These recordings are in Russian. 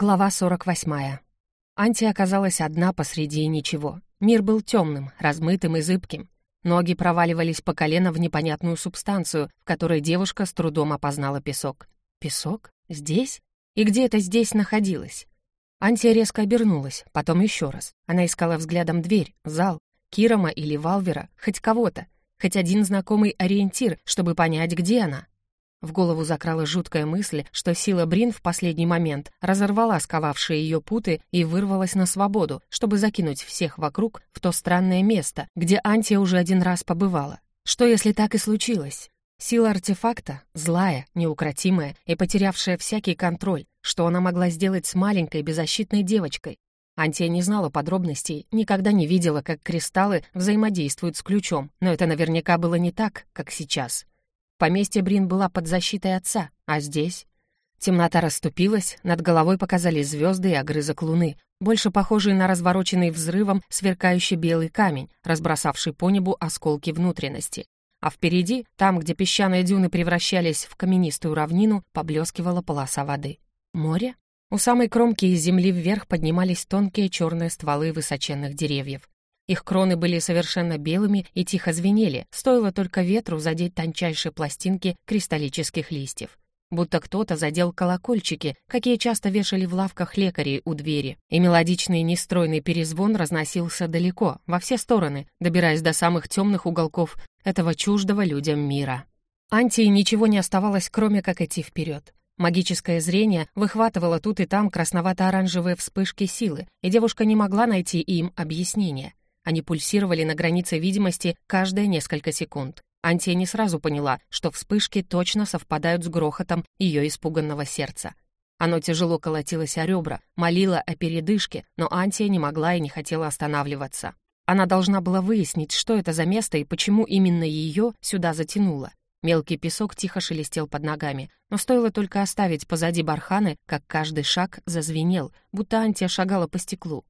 Глава 48. Анти оказалась одна посреди ничего. Мир был темным, размытым и зыбким. Ноги проваливались по колено в непонятную субстанцию, в которой девушка с трудом опознала песок. Песок? Здесь? И где это здесь находилось? Антия резко обернулась, потом еще раз. Она искала взглядом дверь, зал, Кирома или Валвера, хоть кого-то, хоть один знакомый ориентир, чтобы понять, где она. В голову закрала жуткая мысль, что сила Брин в последний момент разорвала сковавшие ее путы и вырвалась на свободу, чтобы закинуть всех вокруг в то странное место, где Антия уже один раз побывала. Что, если так и случилось? Сила артефакта, злая, неукротимая и потерявшая всякий контроль, что она могла сделать с маленькой беззащитной девочкой? Антия не знала подробностей, никогда не видела, как кристаллы взаимодействуют с ключом, но это наверняка было не так, как сейчас. Поместье Брин была под защитой отца, а здесь... Темнота расступилась, над головой показались звезды и огрызок луны, больше похожий на развороченный взрывом сверкающий белый камень, разбросавший по небу осколки внутренности. А впереди, там, где песчаные дюны превращались в каменистую равнину, поблескивала полоса воды. Море? У самой кромки из земли вверх поднимались тонкие черные стволы высоченных деревьев. Их кроны были совершенно белыми и тихо звенели, стоило только ветру задеть тончайшие пластинки кристаллических листьев. Будто кто-то задел колокольчики, какие часто вешали в лавках лекарей у двери, и мелодичный нестройный перезвон разносился далеко, во все стороны, добираясь до самых темных уголков этого чуждого людям мира. Антии ничего не оставалось, кроме как идти вперед. Магическое зрение выхватывало тут и там красновато-оранжевые вспышки силы, и девушка не могла найти им объяснения. Они пульсировали на границе видимости каждые несколько секунд. Антия не сразу поняла, что вспышки точно совпадают с грохотом ее испуганного сердца. Оно тяжело колотилось о ребра, молило о передышке, но Антия не могла и не хотела останавливаться. Она должна была выяснить, что это за место и почему именно ее сюда затянуло. Мелкий песок тихо шелестел под ногами, но стоило только оставить позади барханы, как каждый шаг зазвенел, будто Антия шагала по стеклу.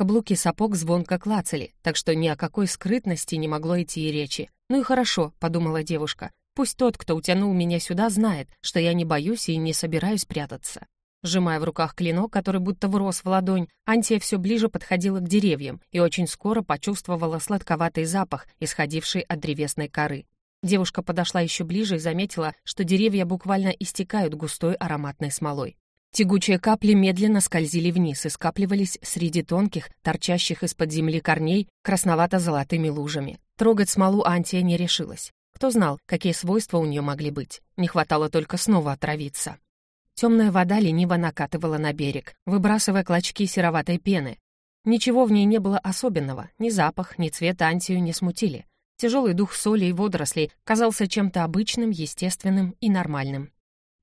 Каблуки сапог звонко клацали, так что ни о какой скрытности не могло идти и речи. «Ну и хорошо», — подумала девушка. «Пусть тот, кто утянул меня сюда, знает, что я не боюсь и не собираюсь прятаться». Сжимая в руках клинок, который будто врос в ладонь, Антия все ближе подходила к деревьям и очень скоро почувствовала сладковатый запах, исходивший от древесной коры. Девушка подошла еще ближе и заметила, что деревья буквально истекают густой ароматной смолой. Тягучие капли медленно скользили вниз и скапливались среди тонких, торчащих из-под земли корней, красновато-золотыми лужами. Трогать смолу Антия не решилась. Кто знал, какие свойства у нее могли быть. Не хватало только снова отравиться. Темная вода лениво накатывала на берег, выбрасывая клочки сероватой пены. Ничего в ней не было особенного, ни запах, ни цвет Антию не смутили. Тяжелый дух соли и водорослей казался чем-то обычным, естественным и нормальным.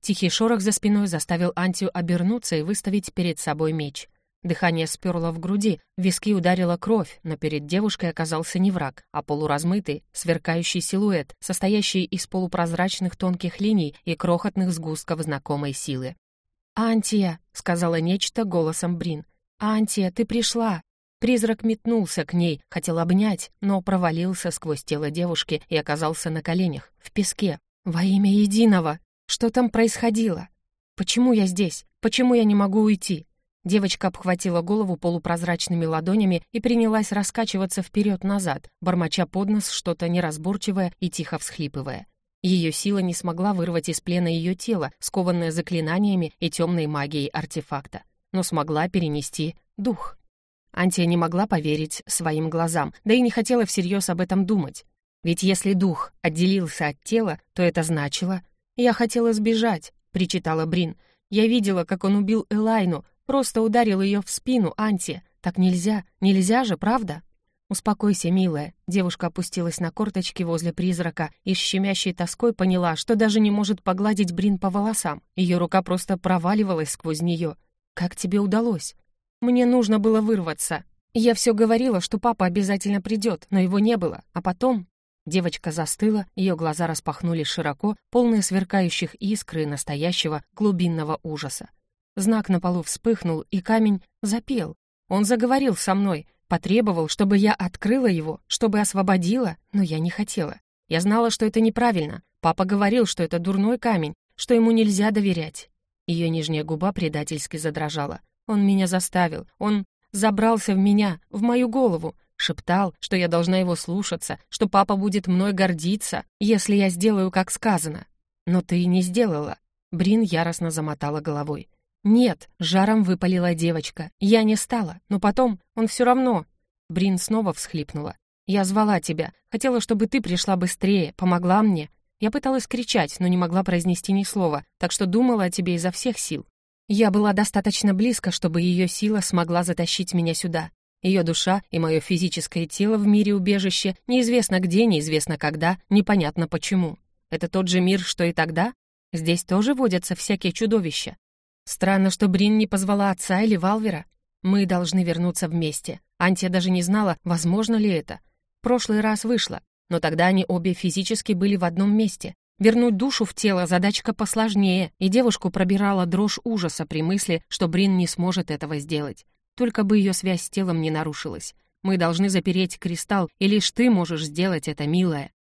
Тихий шорох за спиной заставил Антию обернуться и выставить перед собой меч. Дыхание сперло в груди, виски ударила кровь, но перед девушкой оказался не враг, а полуразмытый, сверкающий силуэт, состоящий из полупрозрачных тонких линий и крохотных сгустков знакомой силы. «Антия!» — сказала нечто голосом Брин. «Антия, ты пришла!» Призрак метнулся к ней, хотел обнять, но провалился сквозь тело девушки и оказался на коленях, в песке. «Во имя единого!» Что там происходило? Почему я здесь? Почему я не могу уйти? Девочка обхватила голову полупрозрачными ладонями и принялась раскачиваться вперед-назад, бормоча под нос что-то неразборчивое и тихо всхлипывая. Ее сила не смогла вырвать из плена ее тело, скованное заклинаниями и темной магией артефакта, но смогла перенести дух. Антия не могла поверить своим глазам, да и не хотела всерьез об этом думать. Ведь если дух отделился от тела, то это значило, «Я хотела сбежать», — причитала Брин. «Я видела, как он убил Элайну, просто ударил ее в спину, Анти. Так нельзя, нельзя же, правда?» «Успокойся, милая». Девушка опустилась на корточки возле призрака и с щемящей тоской поняла, что даже не может погладить Брин по волосам. Ее рука просто проваливалась сквозь нее. «Как тебе удалось?» «Мне нужно было вырваться. Я все говорила, что папа обязательно придет, но его не было. А потом Девочка застыла, ее глаза распахнулись широко, полные сверкающих искр и настоящего глубинного ужаса. Знак на полу вспыхнул, и камень запел. Он заговорил со мной, потребовал, чтобы я открыла его, чтобы освободила, но я не хотела. Я знала, что это неправильно. Папа говорил, что это дурной камень, что ему нельзя доверять. Ее нижняя губа предательски задрожала. «Он меня заставил. Он забрался в меня, в мою голову. Шептал, что я должна его слушаться, что папа будет мной гордиться, если я сделаю, как сказано. Но ты не сделала». Брин яростно замотала головой. «Нет», — жаром выпалила девочка. «Я не стала, но потом он все равно». Брин снова всхлипнула. «Я звала тебя. Хотела, чтобы ты пришла быстрее, помогла мне. Я пыталась кричать, но не могла произнести ни слова, так что думала о тебе изо всех сил. Я была достаточно близко, чтобы ее сила смогла затащить меня сюда. Ее душа и мое физическое тело в мире убежище неизвестно где, неизвестно когда, непонятно почему. Это тот же мир, что и тогда? Здесь тоже водятся всякие чудовища. Странно, что Брин не позвала отца или Валвера. Мы должны вернуться вместе. Антия даже не знала, возможно ли это. Прошлый раз вышло, но тогда они обе физически были в одном месте. Вернуть душу в тело задачка посложнее, и девушку пробирала дрожь ужаса при мысли, что Брин не сможет этого сделать. Только бы ее связь с телом не нарушилась. Мы должны запереть кристалл, и лишь ты можешь сделать это, милая.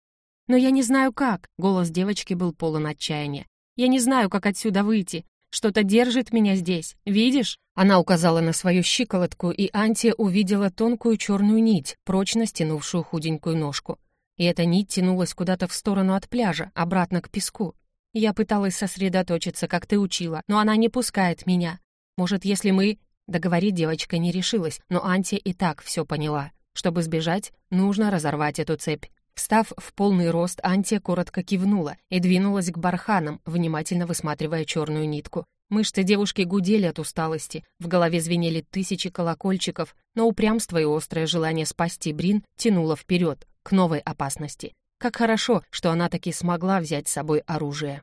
Но я не знаю как, голос девочки был полон отчаяния. Я не знаю, как отсюда выйти. Что-то держит меня здесь. Видишь? Она указала на свою щиколотку, и Антия увидела тонкую черную нить, прочно стянувшую худенькую ножку. И эта нить тянулась куда-то в сторону от пляжа, обратно к песку. Я пыталась сосредоточиться, как ты учила, но она не пускает меня. Может, если мы...» Договорить девочка не решилась, но Антия и так все поняла. Чтобы сбежать, нужно разорвать эту цепь. Встав в полный рост, Антия коротко кивнула и двинулась к барханам, внимательно высматривая черную нитку. Мышцы девушки гудели от усталости, в голове звенели тысячи колокольчиков, но упрямство и острое желание спасти Брин тянуло вперед, к новой опасности. Как хорошо, что она таки смогла взять с собой оружие.